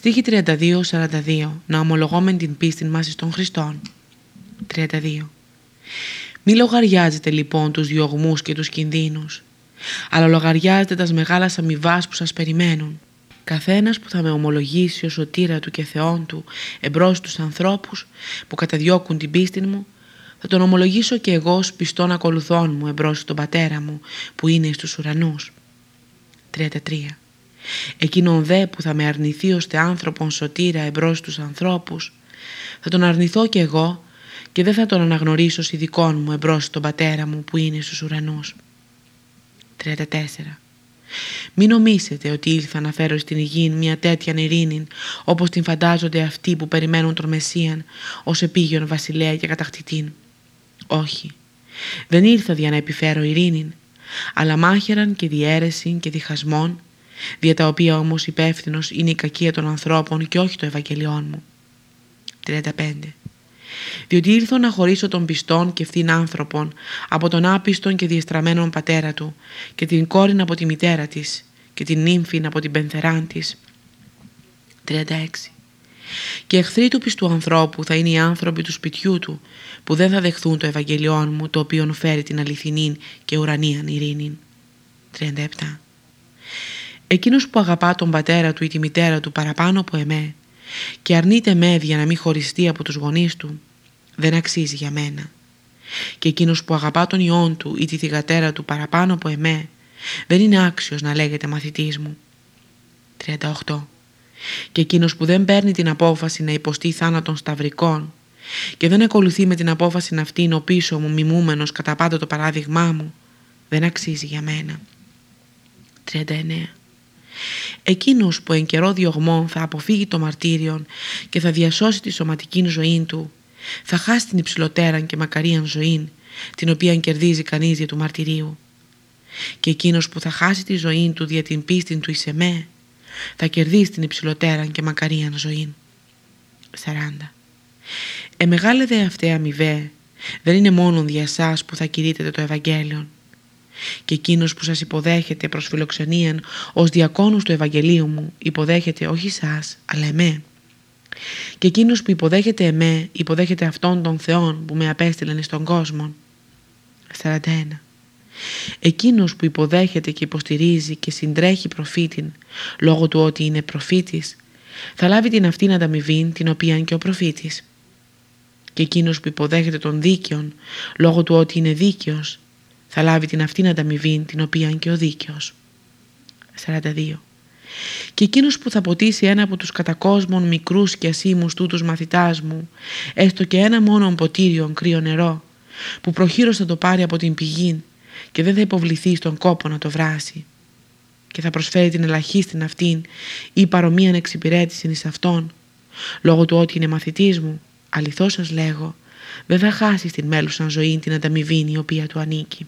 Στίχη 32-42 Να ομολογόμεν την πίστη μας εις των Χριστών 32 Μη λογαριάζετε λοιπόν τους διωγμούς και τους κινδύνους αλλά λογαριάζετε τας μεγάλας αμοιβάς που σας περιμένουν Καθένας που θα με ομολογήσει ως σωτήρα του και Θεόν του εμπρός τους ανθρώπους που καταδιώκουν την πίστη μου θα τον ομολογήσω και εγώ ως πιστόν ακολουθών μου εμπρός τον πατέρα μου που είναι στους ουρανούς. 33. Εκείνον δε που θα με αρνηθεί ώστε άνθρωπον σωτήρα εμπρός τους ανθρώπους θα τον αρνηθώ και εγώ και δεν θα τον αναγνωρίσω ως ειδικών μου εμπρός τον πατέρα μου που είναι στους ουρανούς. 34. Μην νομίσετε ότι ήλθα να φέρω στην υγιή μια τέτοια ειρήνη όπως την φαντάζονται αυτοί που περιμένουν τον Μεσσίαν ως επίγειον βασιλέα και κατακτητήν. Όχι, δεν ήρθα για να επιφέρω ειρήνη, αλλά μάχεραν και διαίρεση και διχασμών, δια τα οποία όμως υπεύθυνος είναι η κακία των ανθρώπων και όχι το Ευαγγελιόν μου. 35. Διότι ήρθω να χωρίσω τον πιστόν και ευθύν άνθρωπον από τον άπιστον και διεστραμμένον πατέρα του και την κόρη από τη μητέρα της και την νύμφη από την πενθεράν της. 36. Και εχθροί του πιστού ανθρώπου θα είναι οι άνθρωποι του σπιτιού του που δεν θα δεχθούν το Ευαγγελιόν μου το οποίο φέρει την αληθινή και ουρανίαν ειρήνη. 37. Εκείνος που αγαπά τον πατέρα του ή τη μητέρα του παραπάνω από εμέ και αρνείται με για να μην χωριστεί από τους γονείς του δεν αξίζει για μένα. Και εκείνος που αγαπά τον ιόν του ή τη θυγατέρα του παραπάνω από εμέ δεν είναι άξιος να λέγεται μαθητής μου. 38. Και εκείνος που δεν παίρνει την απόφαση να υποστεί θάνατον σταυρικών και δεν ακολουθεί με την απόφαση να αυτήν ο πίσω μου μιμούμενος κατά πάντα το παράδειγμά μου, δεν αξίζει για μένα. 39. Εκείνος που εν καιρό διωγμών θα αποφύγει το μαρτύριον και θα διασώσει τη σωματική ζωή του, θα χάσει την υψηλότεραν και μακαρίαν ζωή, την οποία κερδίζει κανείς για του μαρτυρίου. Και εκείνος που θα χάσει τη ζωή του δια την πίστη του εις εμέ, θα κερδίσει την υψηλότεραν και μακαρίαν ζωή. 40. Ε μεγάλε δε αυτή αμοιβέ δεν είναι μόνο για εσάς που θα κηρύτετε το Ευαγγέλιο. Και εκείνος που σας υποδέχεται προς φιλοξενίαν ως διακόνους του Ευαγγελίου μου υποδέχεται όχι εσά, αλλά εμέ. Και εκείνος που υποδέχεται εμέ υποδέχεται αυτόν τον Θεόν που με απέστειλαν στον κόσμο. 41. Εκείνος που υποδέχεται και υποστηρίζει και συντρέχει προφήτην λόγω του ότι είναι προφήτης θα λάβει την αυτήν ανταμοιβή την οποία και ο προφήτης και εκείνος που υποδέχεται τον δίκαιον λόγω του ότι είναι δίκαιος θα λάβει την αυτήν ανταμοιβή την οποία και ο δίκαιος. 42. Και εκείνος που θα ποτίσει ένα από τους κατακόσμων μικρούς και ασήμους τούτους μαθητάς μου, έστω και ένα μόνο ποτήριο κρύο νερό, που προχείρως θα το πάρει από την πηγή και δεν θα υποβληθεί στον κόπο να το βράσει και θα προσφέρει την ελαχίστην αυτήν ή παρομοίαν εξυπηρέτηση εις αυτόν, λόγω του ότι είναι μαθητής μου, αληθώς σας λέγω, δεν θα χάσει στην μέλουσαν ζωή την ανταμοιβή η οποία του ανήκει.